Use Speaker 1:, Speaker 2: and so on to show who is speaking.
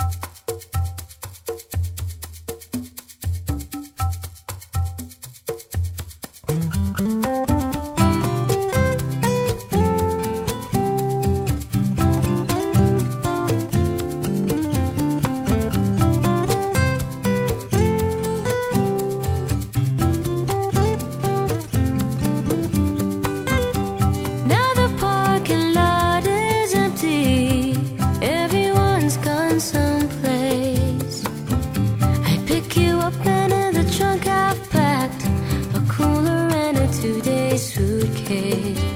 Speaker 1: you care.